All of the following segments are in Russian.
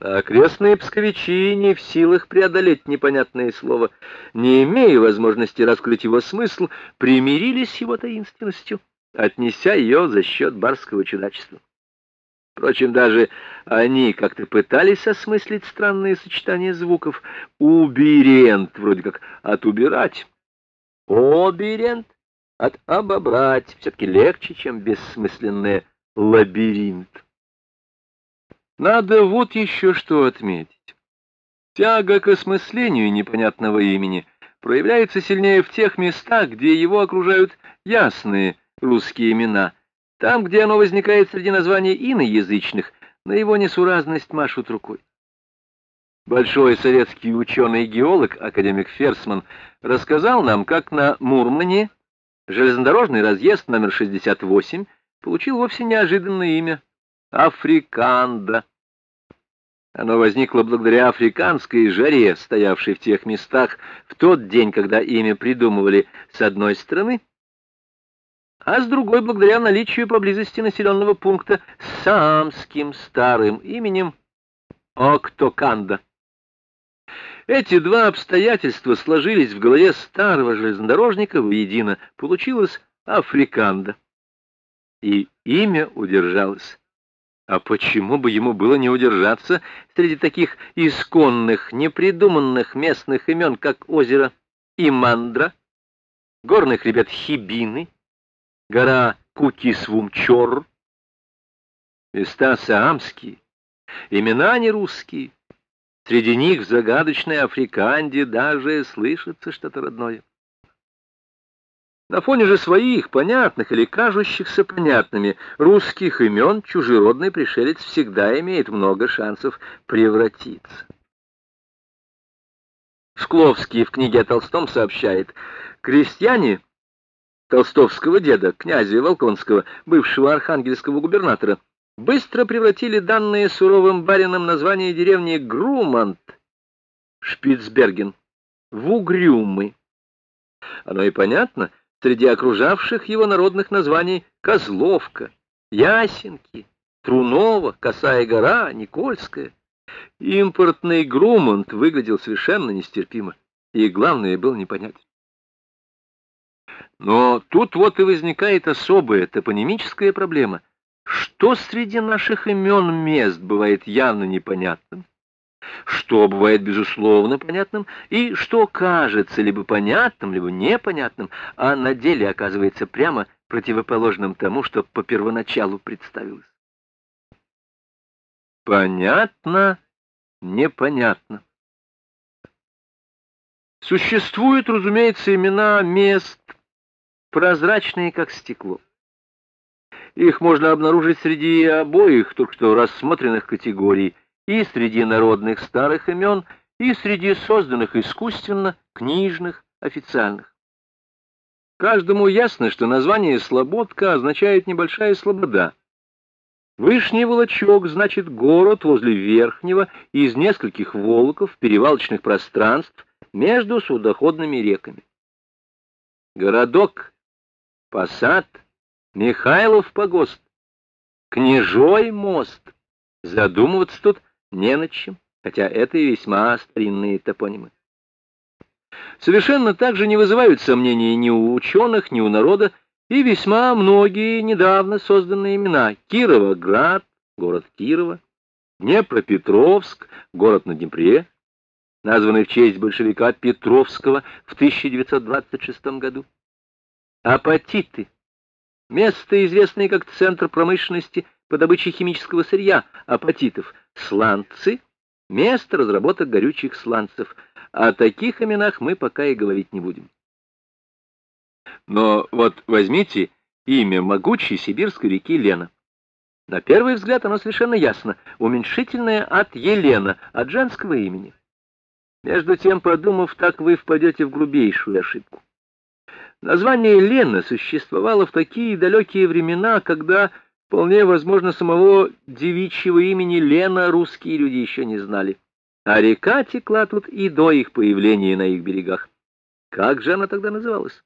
А окрестные псковичи не в силах преодолеть непонятное слово, не имея возможности раскрыть его смысл, примирились с его таинственностью, отнеся ее за счет барского чудачества. Впрочем, даже они как-то пытались осмыслить странные сочетания звуков. Уберент, вроде как от убирать. Оберент от обобрать. Все-таки легче, чем бессмысленное лабиринт. Надо вот еще что отметить. Тяга к осмыслению непонятного имени проявляется сильнее в тех местах, где его окружают ясные русские имена. Там, где оно возникает среди названий иноязычных, на его несуразность машут рукой. Большой советский ученый-геолог, академик Ферсман, рассказал нам, как на Мурмане железнодорожный разъезд номер 68 получил вовсе неожиданное имя — Африканда. Оно возникло благодаря африканской жаре, стоявшей в тех местах в тот день, когда имя придумывали с одной стороны, а с другой благодаря наличию поблизости населенного пункта с самским старым именем Октоканда. Эти два обстоятельства сложились в голове старого железнодорожника воедино. Получилось Африканда. И имя удержалось. А почему бы ему было не удержаться среди таких исконных, непридуманных местных имен, как озеро Имандра, горных ребят Хибины, гора Кукисвумчор, места саамские, имена не русские, Среди них в загадочной Африканде даже слышится что-то родное. На фоне же своих, понятных или кажущихся понятными, русских имен чужеродный пришелец всегда имеет много шансов превратиться. Шкловский в книге о Толстом сообщает, крестьяне толстовского деда, князя Волконского, бывшего архангельского губернатора, быстро превратили данные суровым барином название деревни Грумант, Шпицберген, в Угрюмы. Оно и понятно, среди окружавших его народных названий Козловка, Ясенки, Трунова, Косая гора, Никольская. Импортный Грумант выглядел совершенно нестерпимо, и главное был непонятен. Но тут вот и возникает особая топонимическая проблема — что среди наших имен мест бывает явно непонятным, что бывает безусловно понятным, и что кажется либо понятным, либо непонятным, а на деле оказывается прямо противоположным тому, что по первоначалу представилось. Понятно, непонятно. Существуют, разумеется, имена мест, прозрачные, как стекло. Их можно обнаружить среди обоих только что рассмотренных категорий, и среди народных старых имен, и среди созданных искусственно, книжных, официальных. Каждому ясно, что название «Слободка» означает «небольшая слобода». Вышний Волочок значит город возле Верхнего из нескольких волоков, перевалочных пространств между судоходными реками. Городок, посад — Михайлов погост, Княжой мост. Задумываться тут не над чем, хотя это и весьма старинные топонимы. Совершенно так же не вызывают сомнений ни у ученых, ни у народа и весьма многие недавно созданные имена. Кировоград, город Кирова, Днепропетровск, город на Днепре, названный в честь большевика Петровского в 1926 году. Апатиты Место, известное как центр промышленности по добыче химического сырья, апатитов, сланцы, место разработок горючих сланцев. О таких именах мы пока и говорить не будем. Но вот возьмите имя могучей сибирской реки Лена. На первый взгляд оно совершенно ясно, уменьшительное от Елена, от женского имени. Между тем, подумав так, вы впадете в грубейшую ошибку. Название Лена существовало в такие далекие времена, когда, вполне возможно, самого девичьего имени Лена русские люди еще не знали. А река текла тут и до их появления на их берегах. Как же она тогда называлась?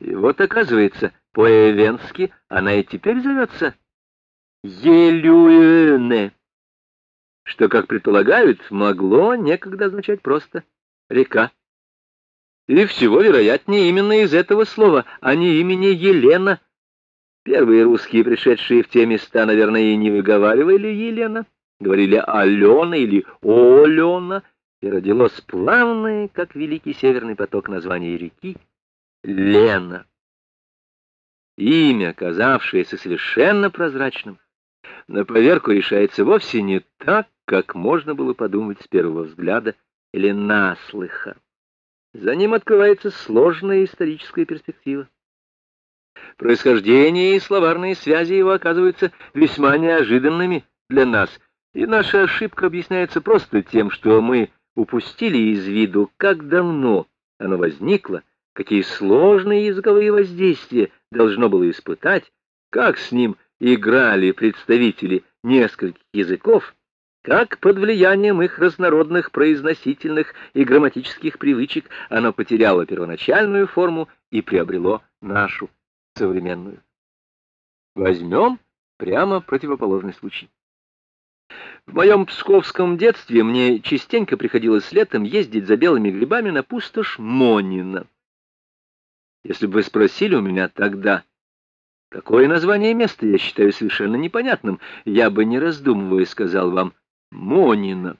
И вот, оказывается, по-эвенски она и теперь зовется Елюэне. что, как предполагают, могло некогда означать просто «река». И всего вероятнее именно из этого слова, а не имени Елена. Первые русские, пришедшие в те места, наверное, и не выговаривали Елена, говорили Алена или Олена, и родилось плавное, как великий северный поток название реки, Лена. Имя, казавшееся совершенно прозрачным, на поверку решается вовсе не так, как можно было подумать с первого взгляда или наслыха. За ним открывается сложная историческая перспектива. Происхождение и словарные связи его оказываются весьма неожиданными для нас, и наша ошибка объясняется просто тем, что мы упустили из виду, как давно оно возникло, какие сложные языковые воздействия должно было испытать, как с ним играли представители нескольких языков, как под влиянием их разнородных произносительных и грамматических привычек оно потеряло первоначальную форму и приобрело нашу современную. Возьмем прямо противоположный случай. В моем псковском детстве мне частенько приходилось летом ездить за белыми грибами на пустошь Монина. Если бы вы спросили у меня тогда, какое название места я считаю совершенно непонятным, я бы, не раздумывая, сказал вам Монина.